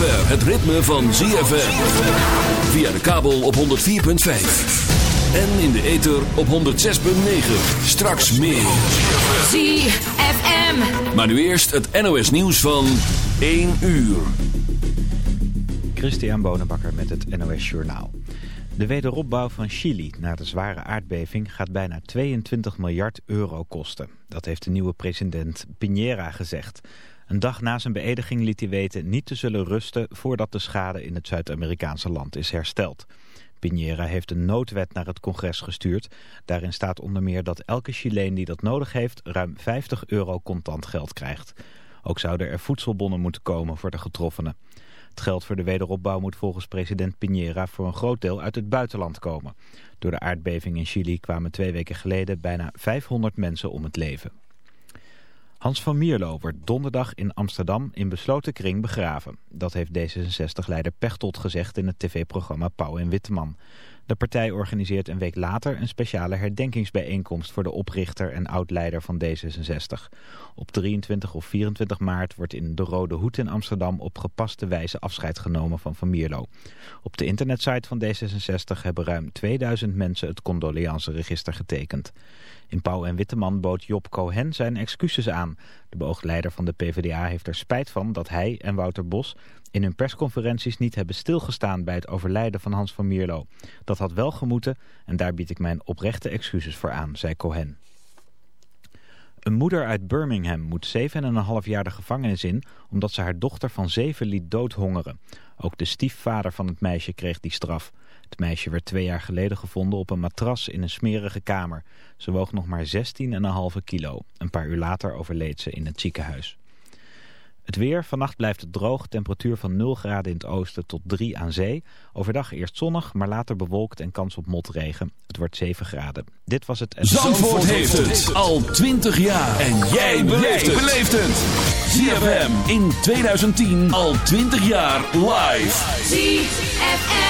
zover het ritme van ZFM. Via de kabel op 104.5. En in de ether op 106.9. Straks meer. ZFM. Maar nu eerst het NOS nieuws van 1 uur. Christian Bonenbakker met het NOS Journaal. De wederopbouw van Chili na de zware aardbeving gaat bijna 22 miljard euro kosten. Dat heeft de nieuwe president Piñera gezegd. Een dag na zijn beëdiging liet hij weten niet te zullen rusten voordat de schade in het Zuid-Amerikaanse land is hersteld. Piñera heeft een noodwet naar het congres gestuurd. Daarin staat onder meer dat elke Chileen die dat nodig heeft ruim 50 euro contant geld krijgt. Ook zouden er voedselbonnen moeten komen voor de getroffenen. Het geld voor de wederopbouw moet volgens president Piñera voor een groot deel uit het buitenland komen. Door de aardbeving in Chili kwamen twee weken geleden bijna 500 mensen om het leven. Hans van Mierlo wordt donderdag in Amsterdam in besloten kring begraven. Dat heeft D66-leider Pechtold gezegd in het tv-programma Pauw en Witteman. De partij organiseert een week later een speciale herdenkingsbijeenkomst voor de oprichter en oud-leider van D66. Op 23 of 24 maart wordt in de Rode Hoed in Amsterdam op gepaste wijze afscheid genomen van Van Mierlo. Op de internetsite van D66 hebben ruim 2000 mensen het condoleanceregister getekend. In Pauw en Witteman bood Job Cohen zijn excuses aan. De beoogd van de PvdA heeft er spijt van dat hij en Wouter Bos in hun persconferenties niet hebben stilgestaan bij het overlijden van Hans van Mierlo. Dat had wel gemoeten en daar bied ik mijn oprechte excuses voor aan, zei Cohen. Een moeder uit Birmingham moet 7,5 jaar de gevangenis in omdat ze haar dochter van 7 liet doodhongeren. Ook de stiefvader van het meisje kreeg die straf. Het meisje werd twee jaar geleden gevonden op een matras in een smerige kamer. Ze woog nog maar 16,5 kilo. Een paar uur later overleed ze in het ziekenhuis. Het weer, vannacht blijft het droog, temperatuur van 0 graden in het oosten tot 3 aan zee. Overdag eerst zonnig, maar later bewolkt en kans op motregen. Het wordt 7 graden. Dit was het... Zandvoort, heeft het al 20 jaar. En jij beleeft het. ZFM in 2010 al 20 jaar live. ZFM.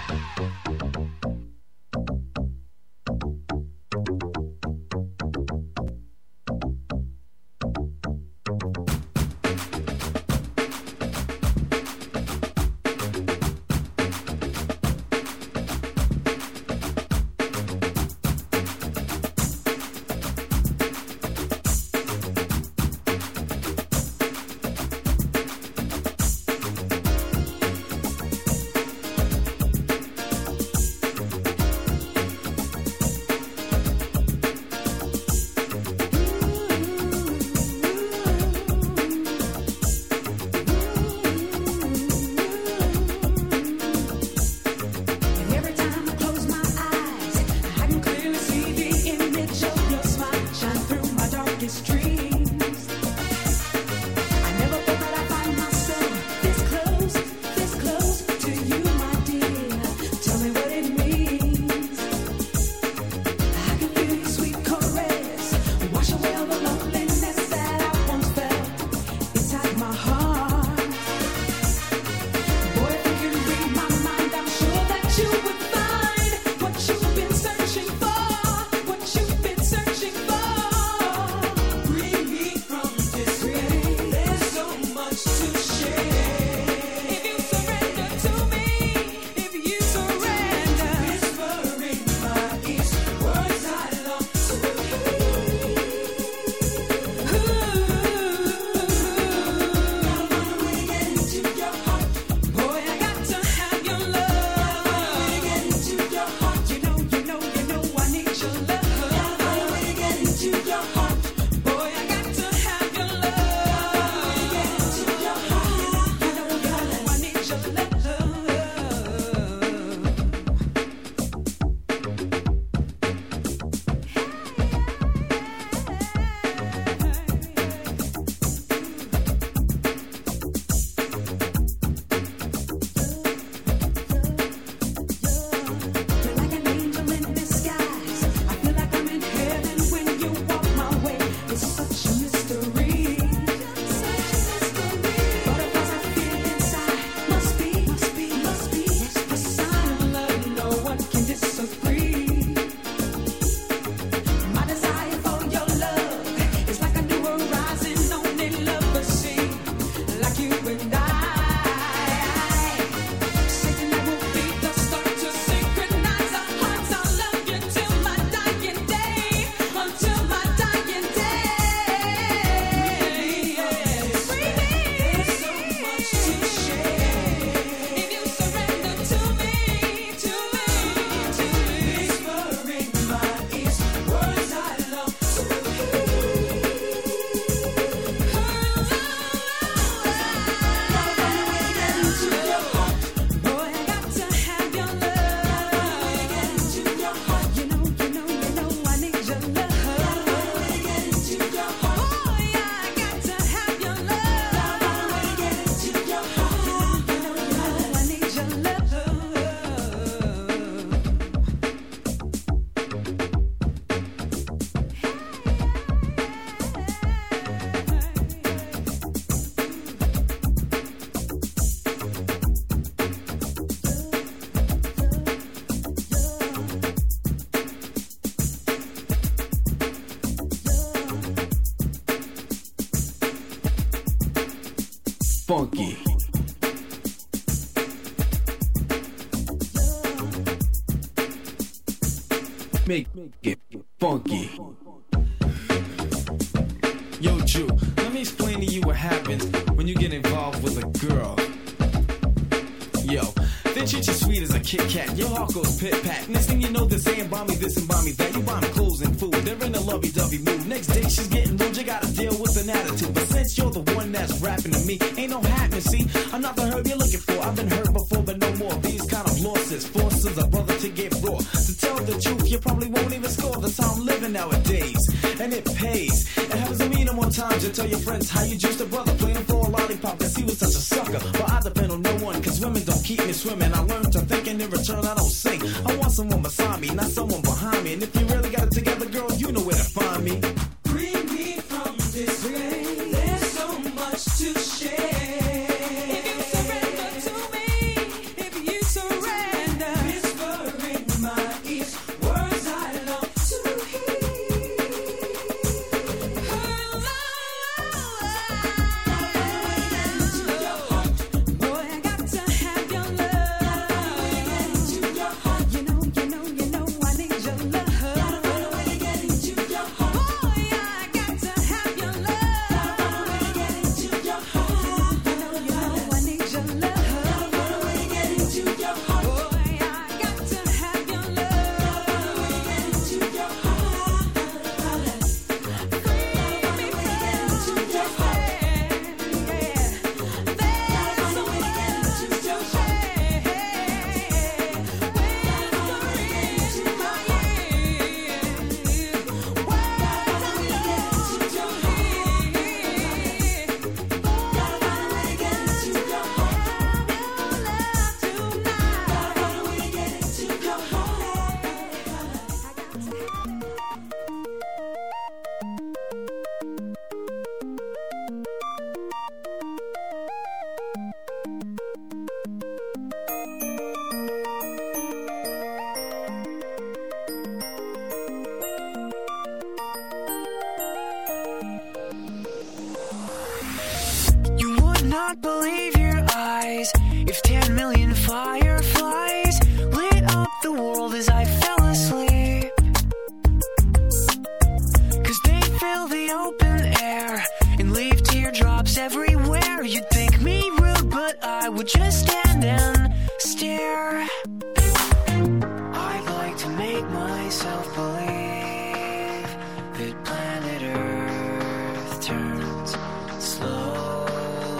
out slowly.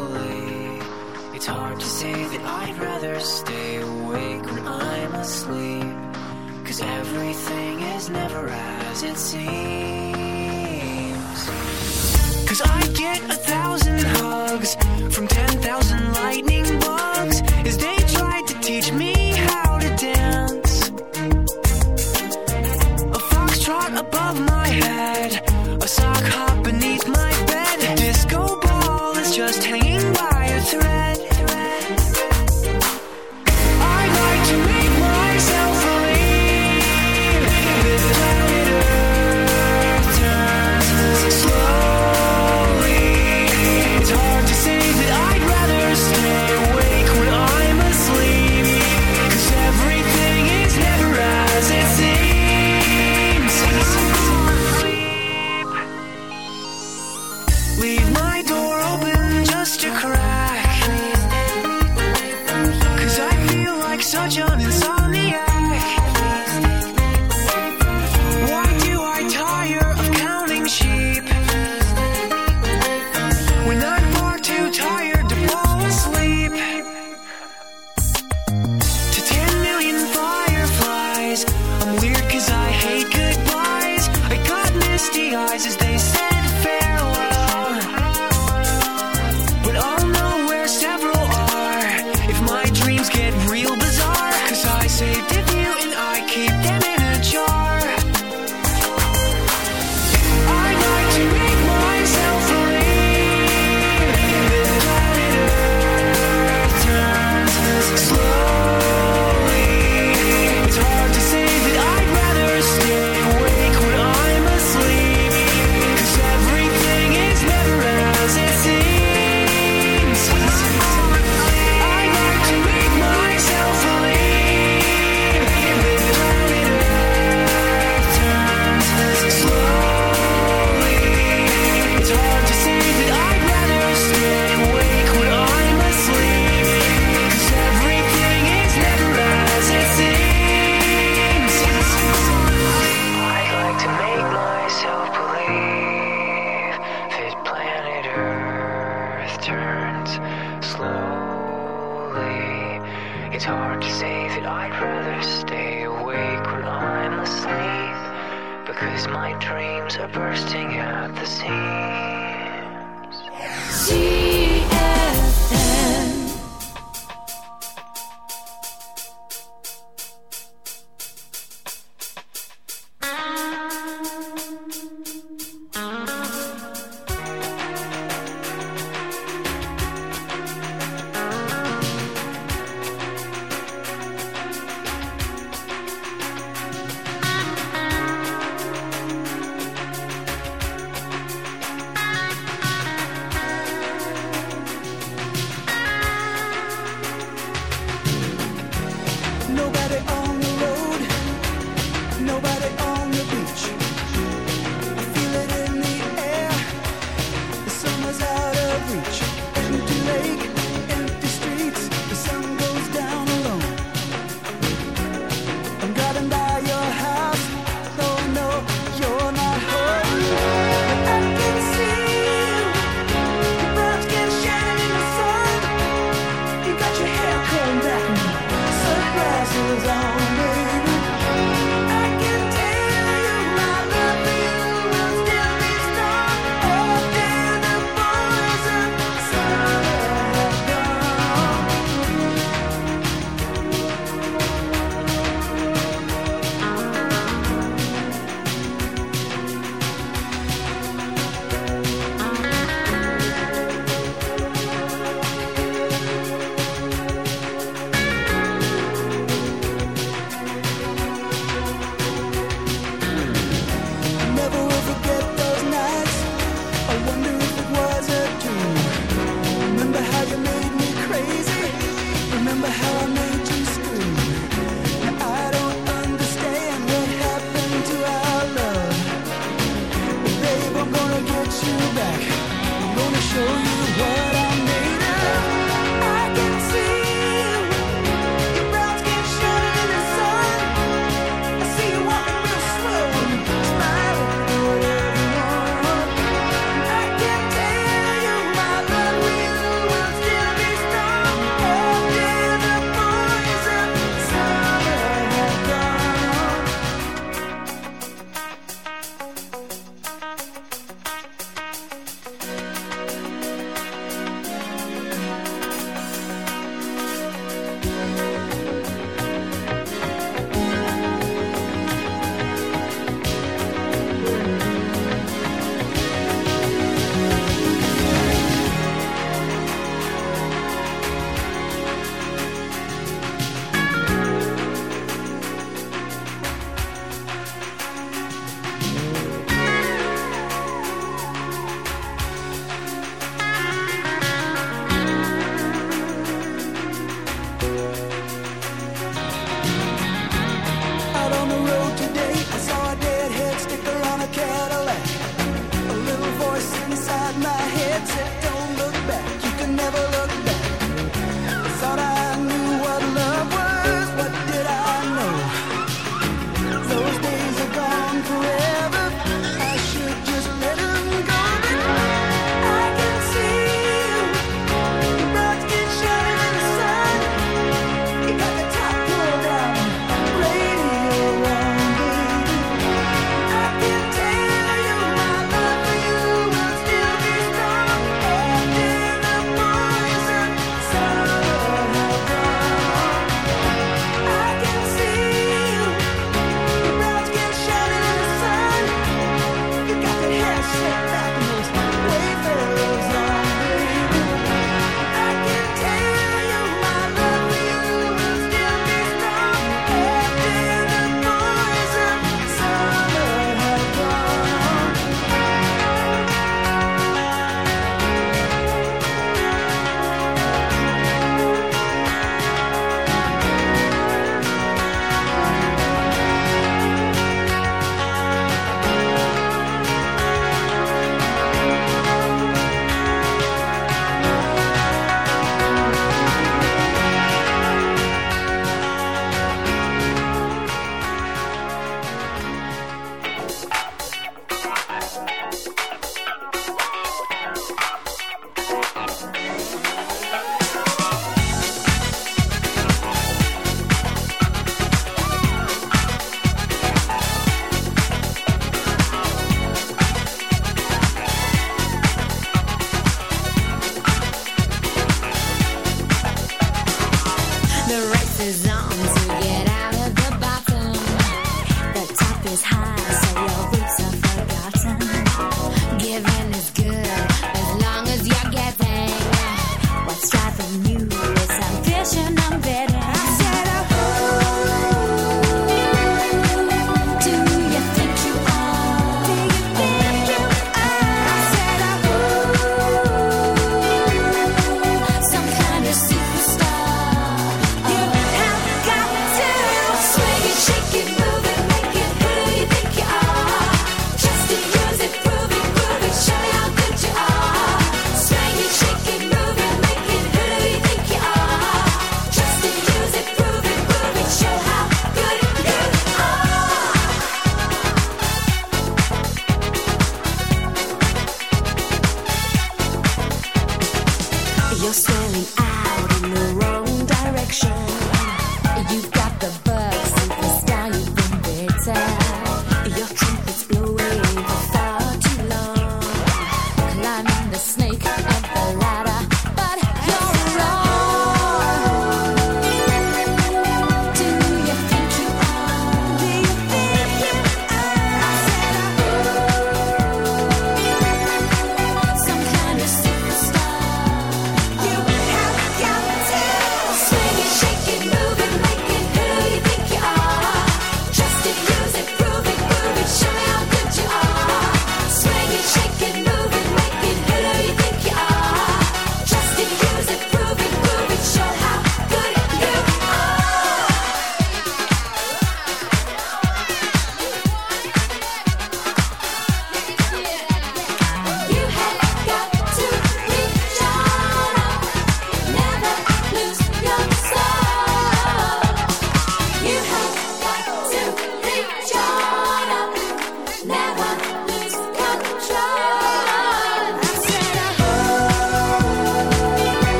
It's hard to say that I'd rather stay awake when I'm asleep. Cause everything is never as it seems. Cause I get a thousand hugs from ten thousand lightnings.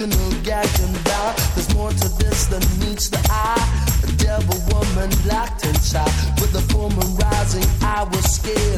emotional gagging bout. There's more to this than meets the eye. A devil woman locked inside with the full moon rising. I was scared.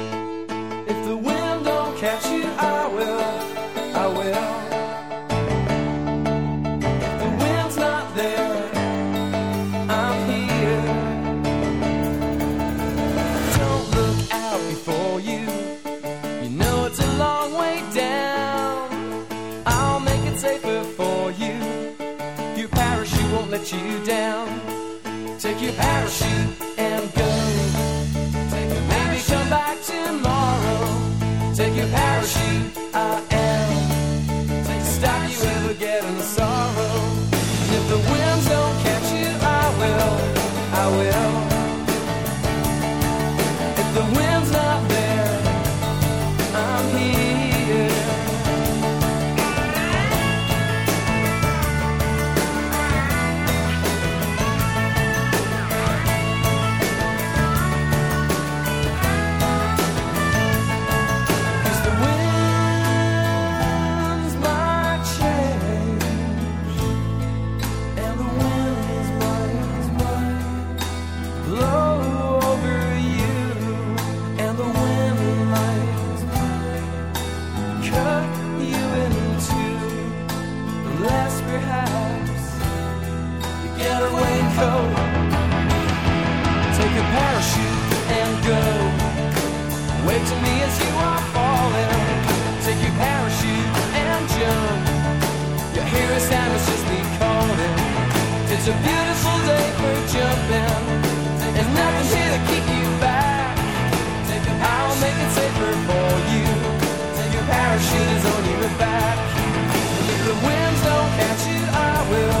It's a beautiful day for jumping. There's nothing here to keep you back. I'll make it safer for you. Your parachute is on your back. If the winds don't catch you, I will.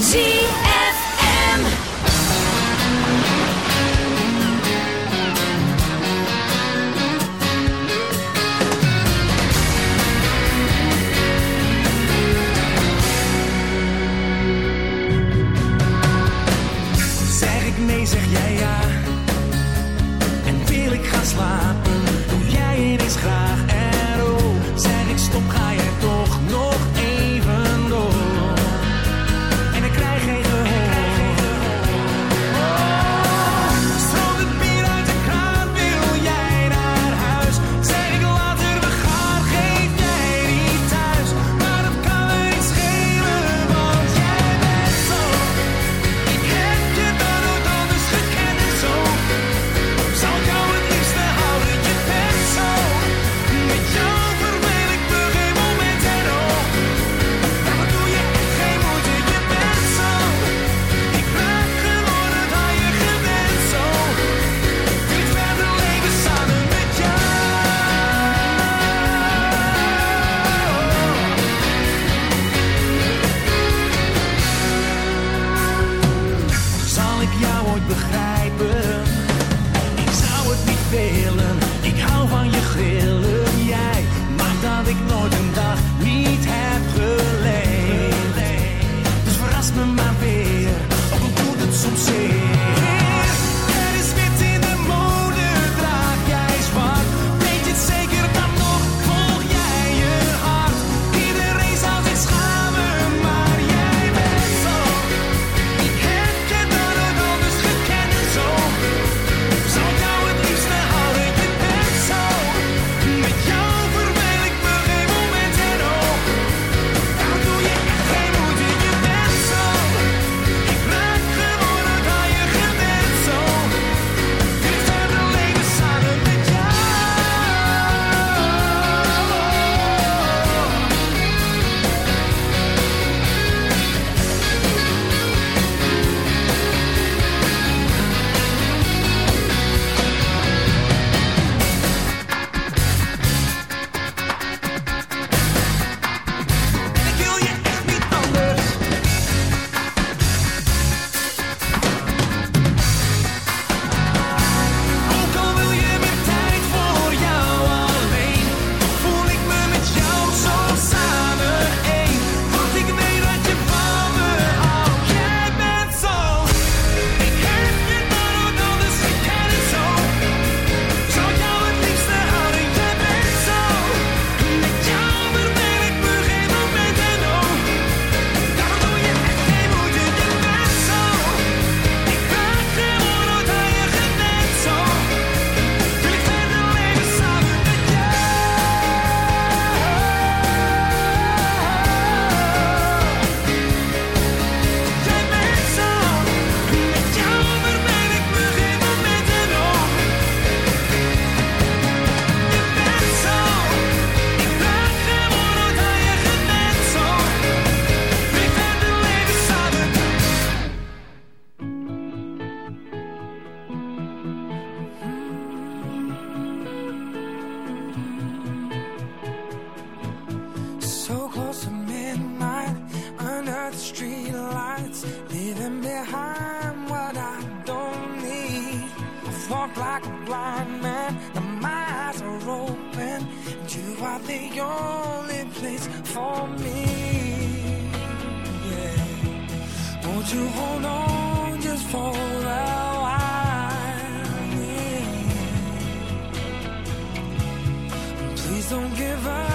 Zie lights, leaving behind what I don't need. I walk like a blind man, but my eyes are open. And you are the only place for me. Won't you hold on just for a while? Please don't give up.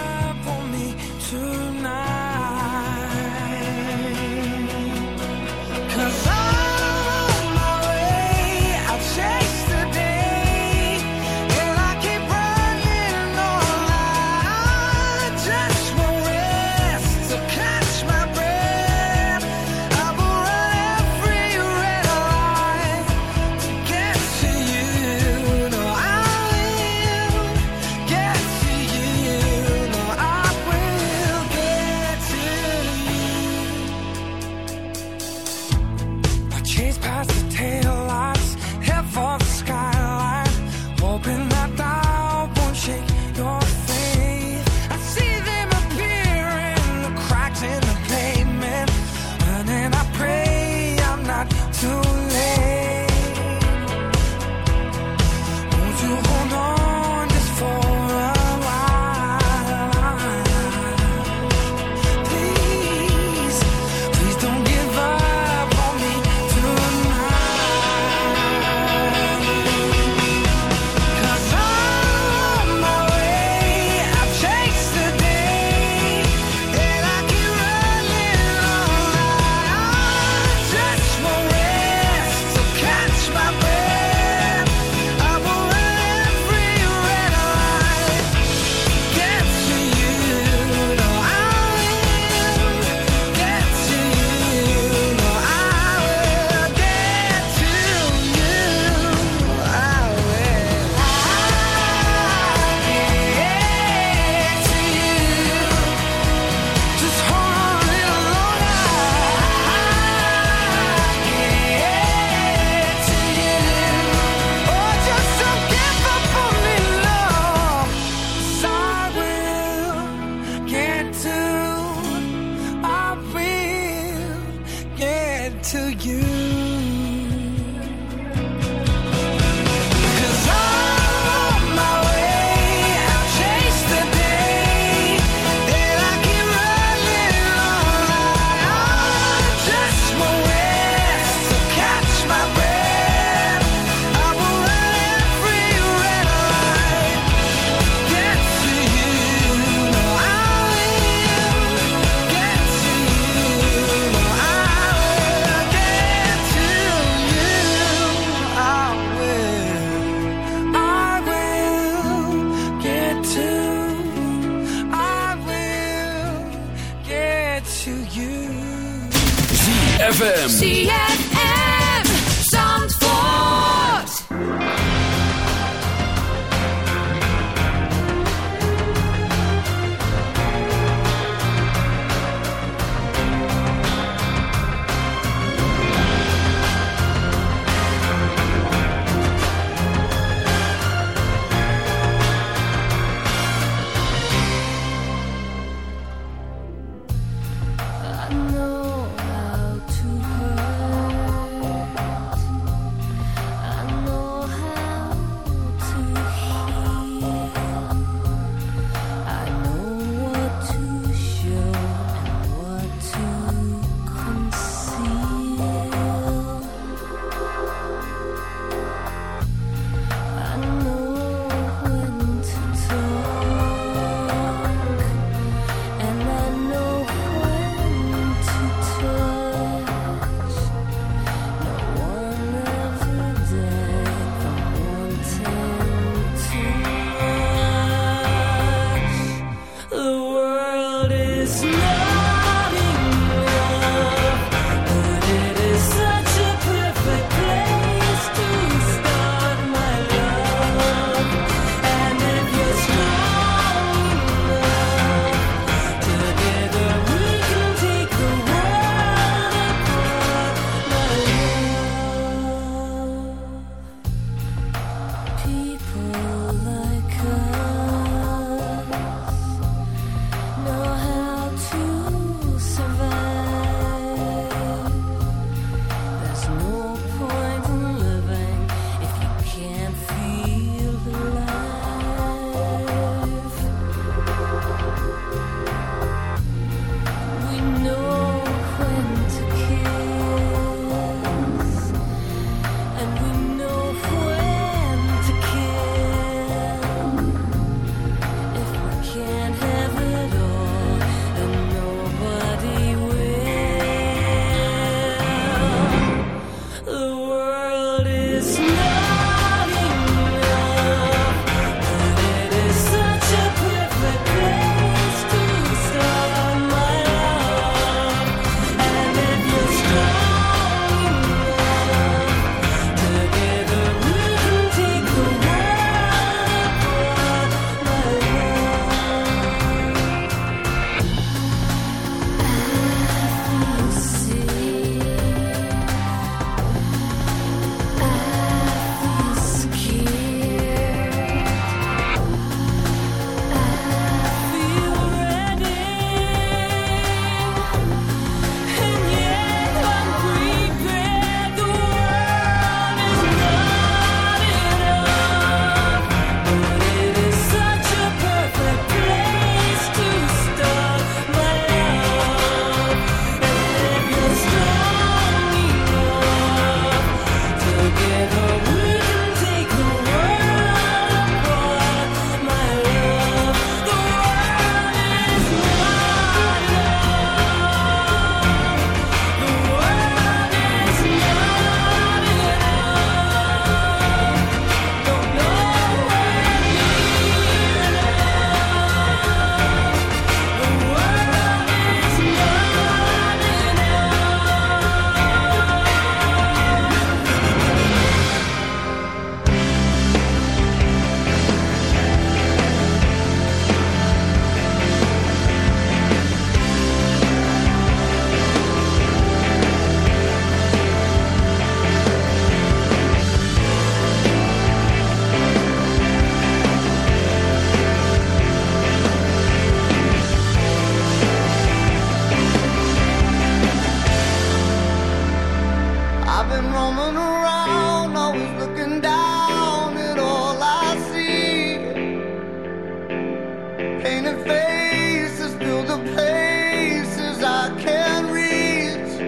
I've been roaming around, always looking down at all I see. Painted faces through the places I can't reach.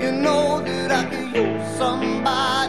You know that I could use somebody.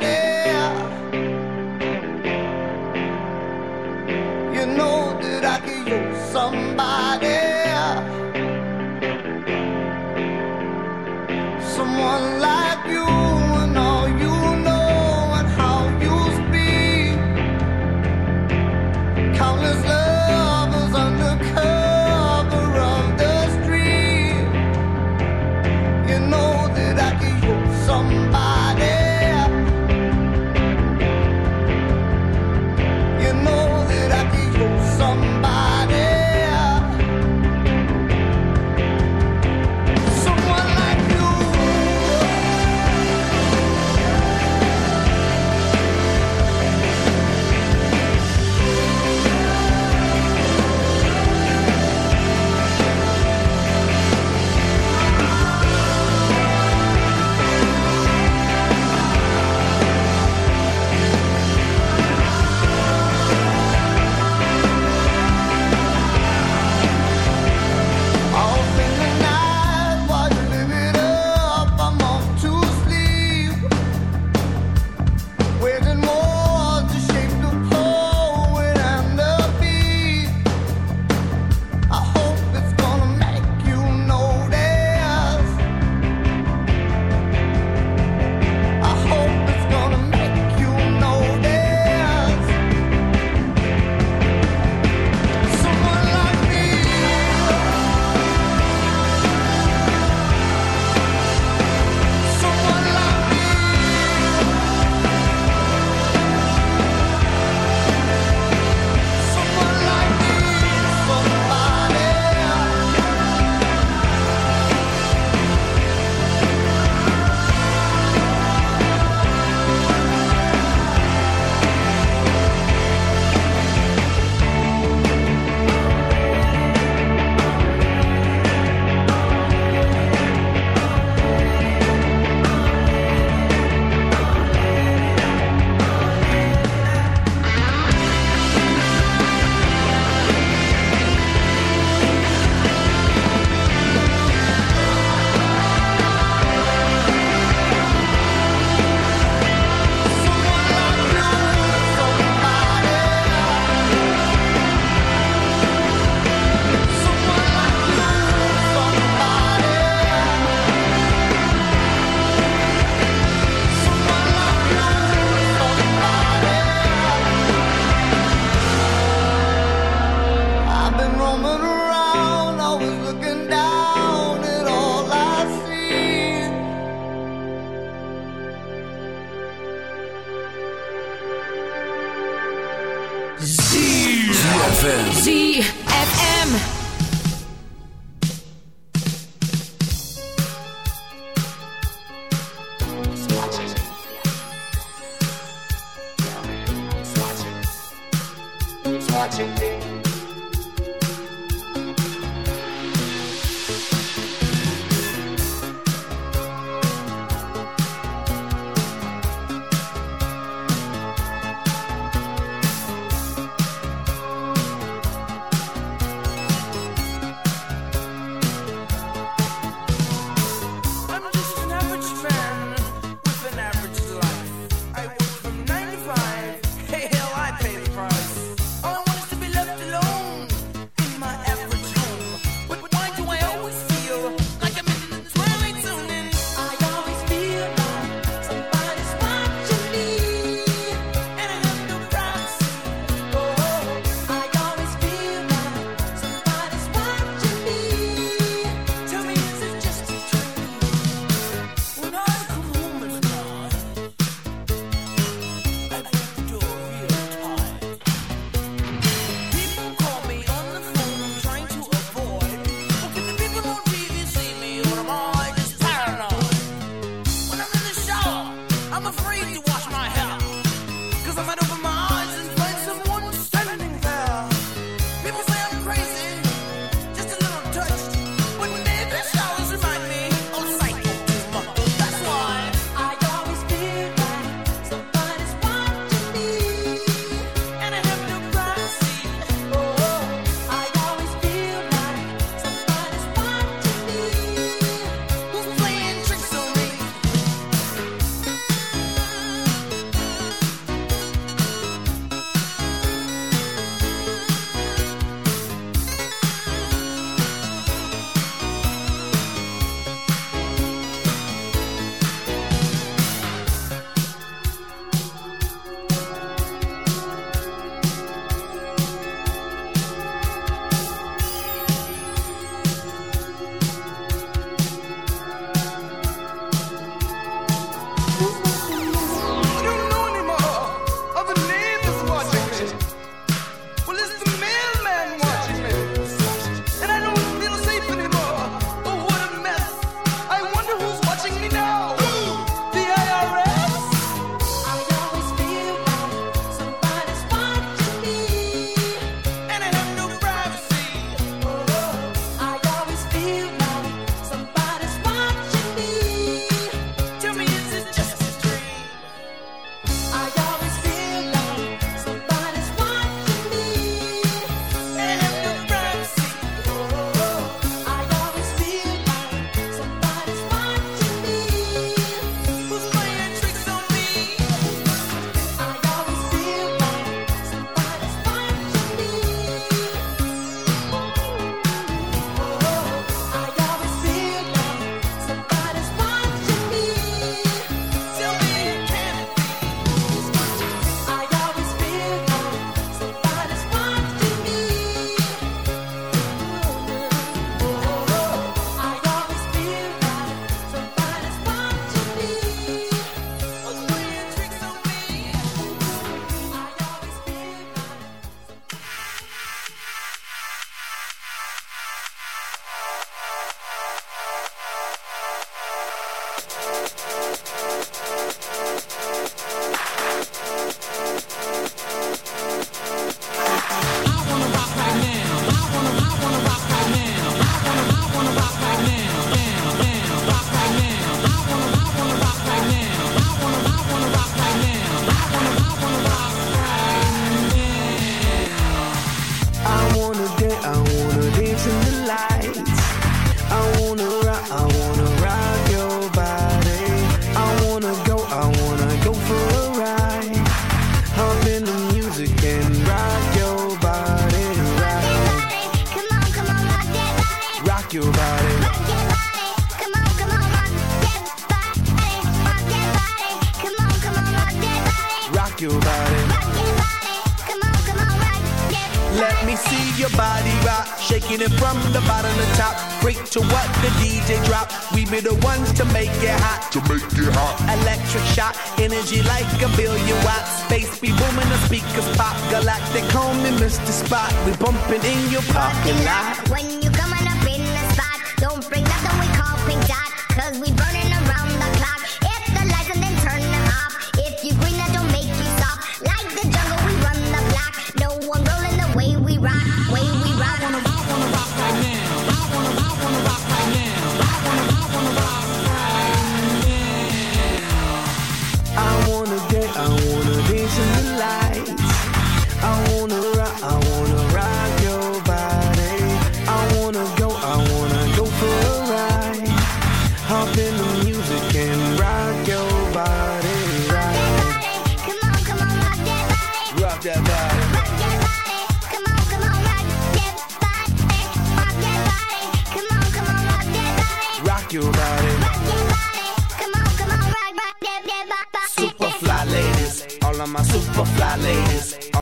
energy like a billion watts. Space be booming, the speakers pop. Galactic call me Mr. Spot. We bumping in your parking lot.